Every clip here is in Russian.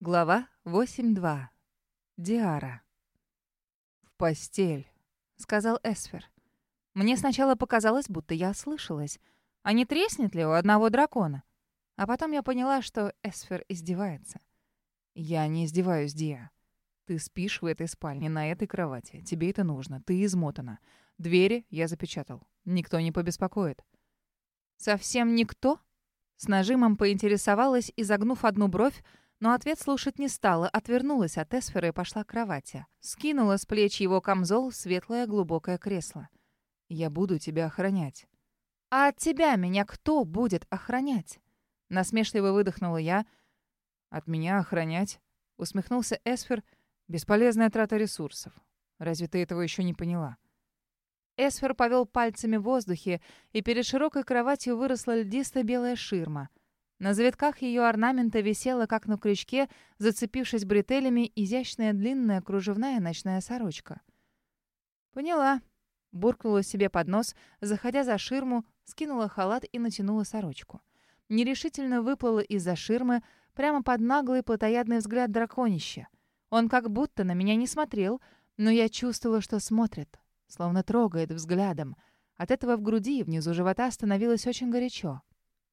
Глава 8.2. Диара. «В постель», — сказал Эсфер. Мне сначала показалось, будто я ослышалась. А не треснет ли у одного дракона? А потом я поняла, что Эсфер издевается. «Я не издеваюсь, Диа. Ты спишь в этой спальне, на этой кровати. Тебе это нужно. Ты измотана. Двери я запечатал. Никто не побеспокоит». «Совсем никто?» С нажимом поинтересовалась, изогнув одну бровь, но ответ слушать не стала, отвернулась от Эсфера и пошла к кровати. Скинула с плеч его камзол в светлое глубокое кресло. «Я буду тебя охранять». «А от тебя меня кто будет охранять?» Насмешливо выдохнула я. «От меня охранять?» Усмехнулся Эсфер. «Бесполезная трата ресурсов. Разве ты этого еще не поняла?» Эсфер повел пальцами в воздухе, и перед широкой кроватью выросла льдистая белая ширма — на завитках ее орнамента висела, как на крючке, зацепившись бретелями, изящная длинная кружевная ночная сорочка. «Поняла», — буркнула себе под нос, заходя за ширму, скинула халат и натянула сорочку. Нерешительно выплыла из-за ширмы прямо под наглый плотоядный взгляд драконища. Он как будто на меня не смотрел, но я чувствовала, что смотрит, словно трогает взглядом. От этого в груди и внизу живота становилось очень горячо.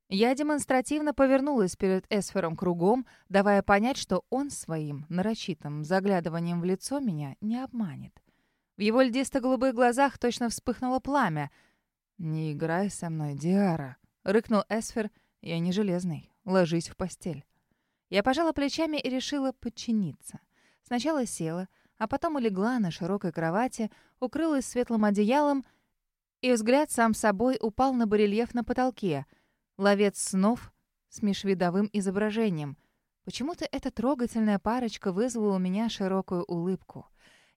Я демонстративно повернулась перед Эсфером кругом, давая понять, что он своим нарочитым заглядыванием в лицо меня не обманет. В его льдисто-голубых глазах точно вспыхнуло пламя. «Не играй со мной, Диара», — рыкнул Эсфер. «Я не железный. Ложись в постель». Я пожала плечами и решила подчиниться. Сначала села, а потом улегла на широкой кровати, укрылась светлым одеялом, и взгляд сам собой упал на барельеф на потолке — Ловец снов с межвидовым изображением. Почему-то эта трогательная парочка вызвала у меня широкую улыбку.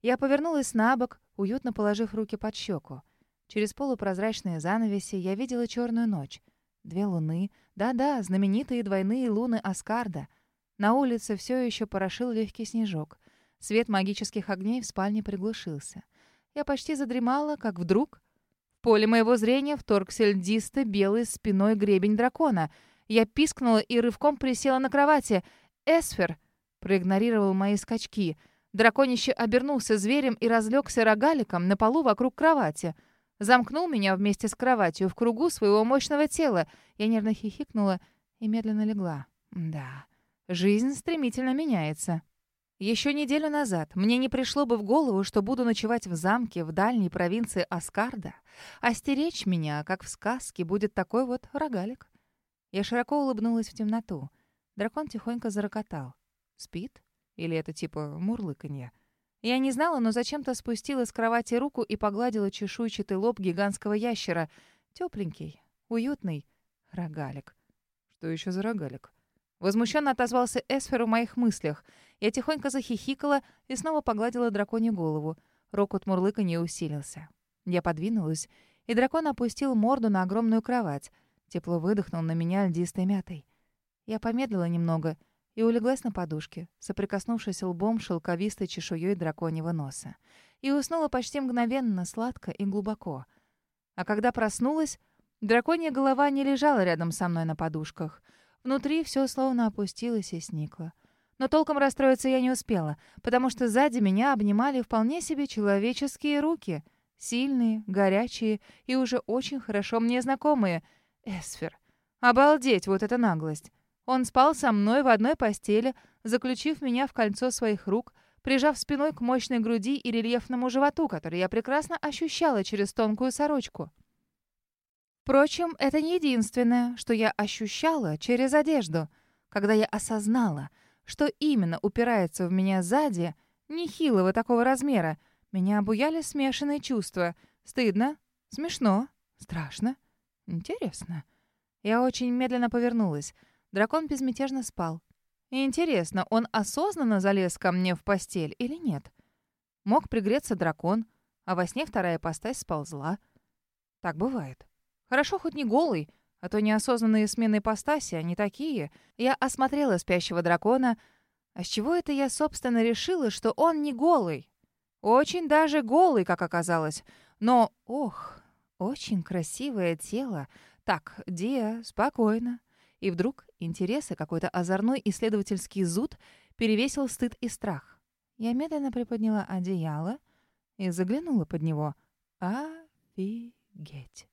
Я повернулась на бок, уютно положив руки под щеку. Через полупрозрачные занавеси я видела черную ночь. Две луны. Да-да, знаменитые двойные луны Аскарда. На улице все еще порошил легкий снежок. Свет магических огней в спальне приглушился. Я почти задремала, как вдруг в поле моего зрения вторгся льдистый белый спиной гребень дракона. Я пискнула и рывком присела на кровати. «Эсфер!» проигнорировал мои скачки. Драконище обернулся зверем и разлегся рогаликом на полу вокруг кровати. Замкнул меня вместе с кроватью в кругу своего мощного тела. Я нервно хихикнула и медленно легла. Да, жизнь стремительно меняется. Еще неделю назад мне не пришло бы в голову, что буду ночевать в замке в дальней провинции Аскарда, а стеречь меня, как в сказке, будет такой вот рогалик. Я широко улыбнулась в темноту. Дракон тихонько зарокотал. Спит? Или это типа мурлыканье? Я не знала, но зачем-то спустила с кровати руку и погладила чешуйчатый лоб гигантского ящера. Тепленький, уютный. Рогалик. Что еще за рогалик? Возмущенно отозвался Эсфер в моих мыслях. Я тихонько захихикала и снова погладила драконью голову. Рокот мурлыка не усилился. Я подвинулась, и дракон опустил морду на огромную кровать. Тепло выдохнул на меня льдистой мятой. Я помедлила немного и улеглась на подушке, соприкоснувшись лбом шелковистой чешуей драконьего носа. И уснула почти мгновенно, сладко и глубоко. А когда проснулась, драконья голова не лежала рядом со мной на подушках — Внутри все словно опустилось и сникло. Но толком расстроиться я не успела, потому что сзади меня обнимали вполне себе человеческие руки. Сильные, горячие и уже очень хорошо мне знакомые. Эсфер. Обалдеть, вот эта наглость. Он спал со мной в одной постели, заключив меня в кольцо своих рук, прижав спиной к мощной груди и рельефному животу, который я прекрасно ощущала через тонкую сорочку. Впрочем, это не единственное, что я ощущала через одежду. Когда я осознала, что именно упирается в меня сзади, нехилого такого размера, меня обуяли смешанные чувства. Стыдно, смешно, страшно, интересно. Я очень медленно повернулась. Дракон безмятежно спал. интересно, он осознанно залез ко мне в постель или нет? Мог пригреться дракон, а во сне вторая постась сползла. Так бывает. Хорошо хоть не голый, а то неосознанные смены ипостаси, они такие. Я осмотрела спящего дракона. А с чего это я, собственно, решила, что он не голый? Очень даже голый, как оказалось. Но, ох, очень красивое тело. Так, Диа, спокойно. И вдруг интерес и какой-то озорной исследовательский зуд перевесил стыд и страх. Я медленно приподняла одеяло и заглянула под него. Офигеть.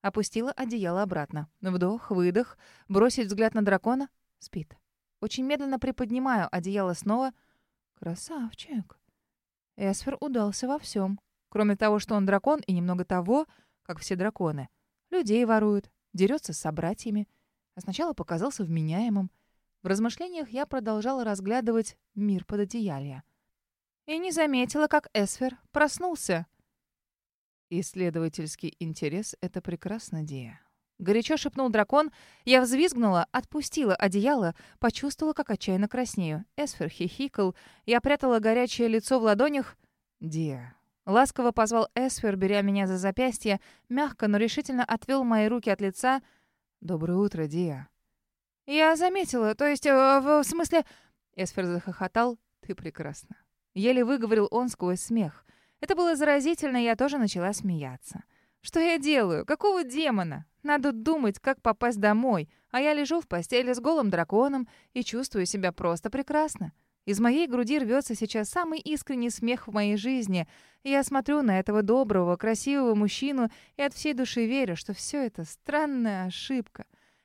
Опустила одеяло обратно. Вдох, выдох, бросить взгляд на дракона. Спит. Очень медленно приподнимаю одеяло снова. Красавчик. Эсфер удался во всем. Кроме того, что он дракон, и немного того, как все драконы. Людей воруют, дерется с собратьями. А сначала показался вменяемым. В размышлениях я продолжала разглядывать мир под одеялья. И не заметила, как Эсфер проснулся. «Исследовательский интерес — это прекрасно, Дия». Горячо шепнул дракон. Я взвизгнула, отпустила одеяло, почувствовала, как отчаянно краснею. Эсфер хихикал. Я прятала горячее лицо в ладонях. «Дия». Ласково позвал Эсфер, беря меня за запястье, мягко, но решительно отвел мои руки от лица. «Доброе утро, Дия». «Я заметила, то есть, э, в смысле...» Эсфер захохотал. «Ты прекрасна». Еле выговорил он сквозь смех. Это было заразительно, и я тоже начала смеяться. Что я делаю? Какого демона? Надо думать, как попасть домой, а я лежу в постели с голым драконом и чувствую себя просто прекрасно. Из моей груди рвется сейчас самый искренний смех в моей жизни. Я смотрю на этого доброго, красивого мужчину и от всей души верю, что все это странная ошибка.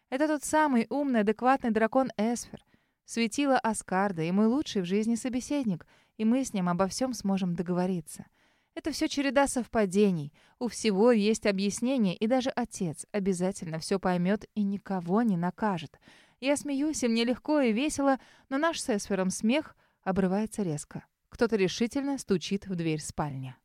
Это тот самый умный, адекватный дракон Эсфер. Светило Аскарда и мой лучший в жизни собеседник, и мы с ним обо всем сможем договориться. Это все череда совпадений. У всего есть объяснение, и даже отец обязательно все поймет и никого не накажет. Я смеюсь, и мне легко и весело, но наш с Эсфером смех обрывается резко. Кто-то решительно стучит в дверь спальни.